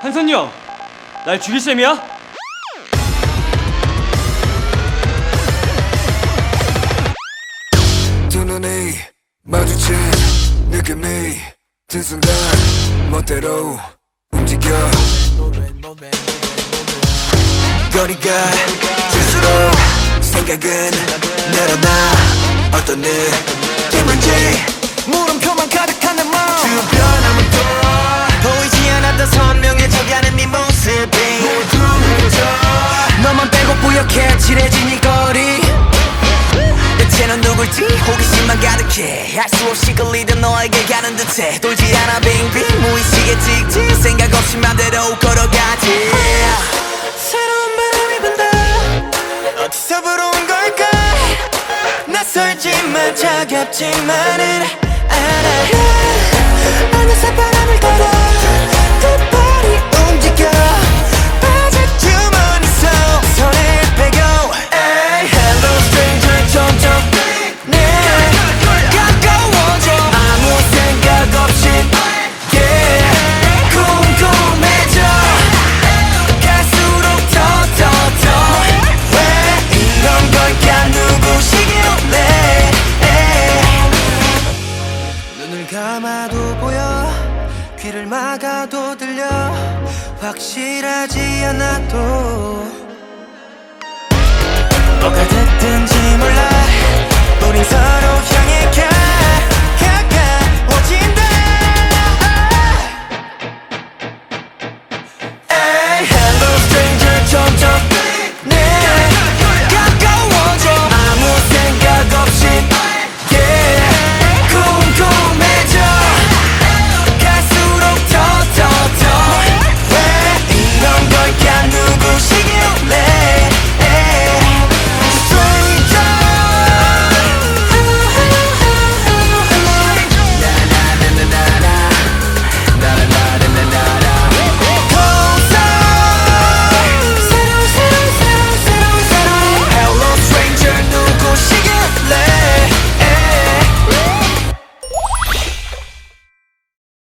한선이 형, 날 죽일 셈이야? 두 눈이 마주친 느낌이 든 순간 멋대로 움직여 거리가 질수록 생각은 늘어나 어떤 느낌인지 물음표만 가득 뿌옇게 칠해진 이 거리. 대체는 누굴지 호기심만 가득해. 알 수 없이 끌리던 너에게 가는 듯해. 돌지 않아 빙빙 무의식에 찍지. 생각 없이 맘대로 걸어가지. 새로운 바람이 분다. 어디서 불어온 걸까? 낯설지만 차갑지만은 알아 귀를 막아도 들려. 확실하지 않아도